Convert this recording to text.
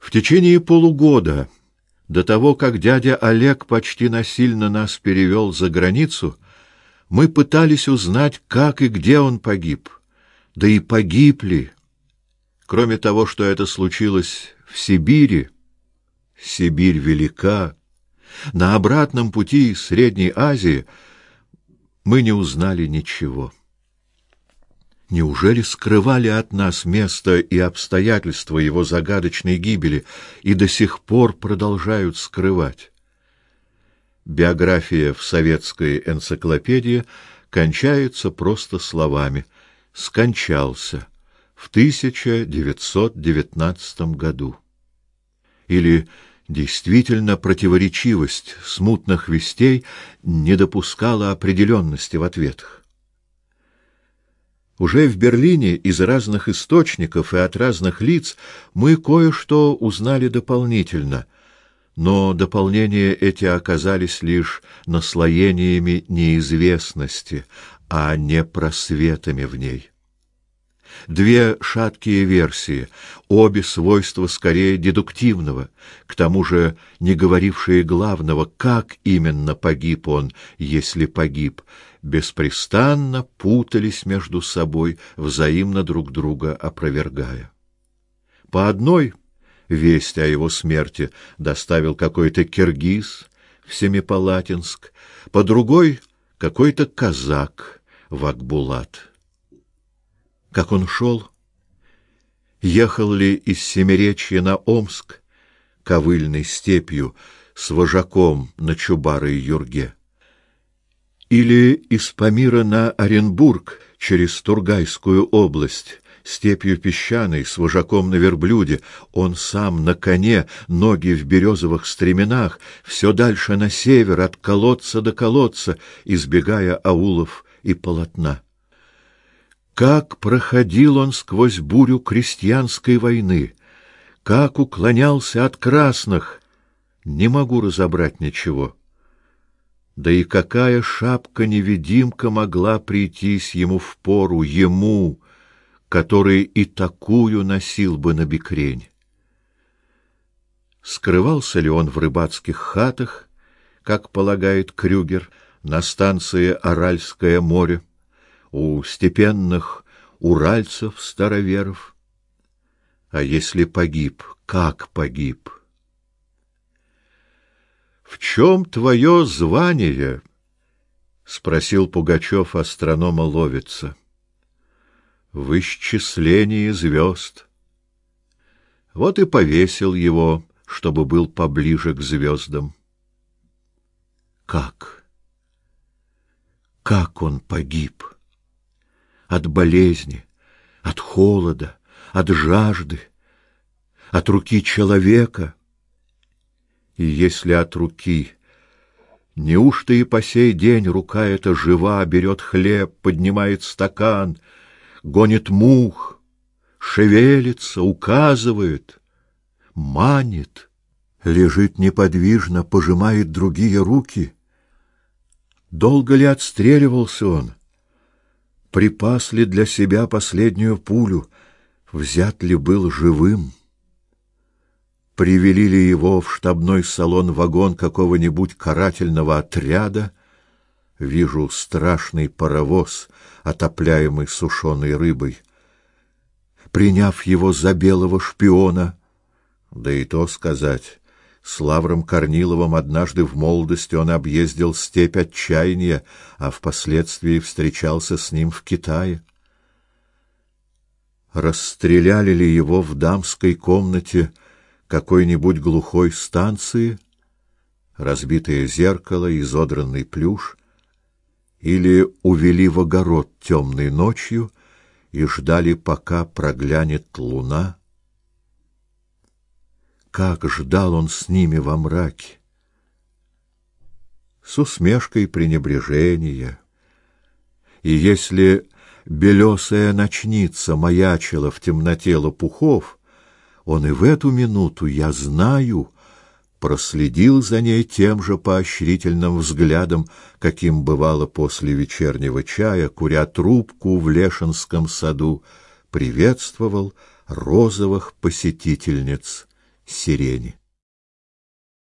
В течение полугода, до того, как дядя Олег почти насильно нас перевел за границу, мы пытались узнать, как и где он погиб. Да и погиб ли? Кроме того, что это случилось в Сибири, Сибирь велика, на обратном пути из Средней Азии мы не узнали ничего. Неужели скрывали от нас место и обстоятельства его загадочной гибели и до сих пор продолжают скрывать? Биография в советской энциклопедии кончается просто словами «скончался» в 1919 году. Или действительно противоречивость смутных вестей не допускала определенности в ответах. Уже в Берлине из разных источников и от разных лиц мы кое-что узнали дополнительно, но дополнения эти оказались лишь наслоениями неизвестности, а не просветами в ней. Две шаткие версии, обе свойства скорее дедуктивного, к тому же не говорившие главного, как именно погиб он, если погиб, беспрестанно путались между собой, взаимно друг друга опровергая. По одной весть о его смерти доставил какой-то киргиз в Семипалатинск, по другой — какой-то казак в Акбулат. Как он шел? Ехал ли из Семиречья на Омск, ковыльной степью, с вожаком на Чубары и Юрге? Или из Памира на Оренбург через Тургайскую область, степью песчаной, с вожаком на верблюде, он сам на коне, ноги в березовых стременах, все дальше на север, от колодца до колодца, избегая аулов и полотна. Как проходил он сквозь бурю крестьянской войны, как уклонялся от красных, не могу разобрать ничего. Да и какая шапка-невидимка могла прийтись ему в пору, ему, который и такую носил бы на бекрень? Скрывался ли он в рыбацких хатах, как полагает Крюгер, на станции Аральское море, у степенных уральцев-староверов? А если погиб, как погиб? В чем твое звание? спросил Пугачев астронома Ловица. В исчислении звезд. Вот и повесил его, чтобы был поближе к звездам. Как? Как он погиб? От болезни, от холода, от жажды, от руки человека — и если от руки, неужто и по сей день рука эта жива, берет хлеб, поднимает стакан, гонит мух, шевелится, указывает, манит, лежит неподвижно, пожимает другие руки? Долго ли отстреливался он? Припас ли для себя последнюю пулю? Взят ли был живым? Привели ли его в штабной салон-вагон какого-нибудь карательного отряда, вижу страшный паровоз, отопляемый сушеной рыбой. Приняв его за белого шпиона, да и то сказать, с Лавром Корниловым однажды в молодости он объездил степь отчаяния, а впоследствии встречался с ним в Китае. Расстреляли ли его в дамской комнате какой-нибудь глухой станции, разбитое зеркало, изодранный плюш, или увели в огород темной ночью и ждали, пока проглянет луна. Как ждал он с ними во мраке! С усмешкой пренебрежения. И если белесая ночница маячила в темноте лопухов, он и в эту минуту, я знаю, проследил за ней тем же поощрительным взглядом, каким бывало после вечернего чая, куря трубку в Лешинском саду, приветствовал розовых посетительниц сирени.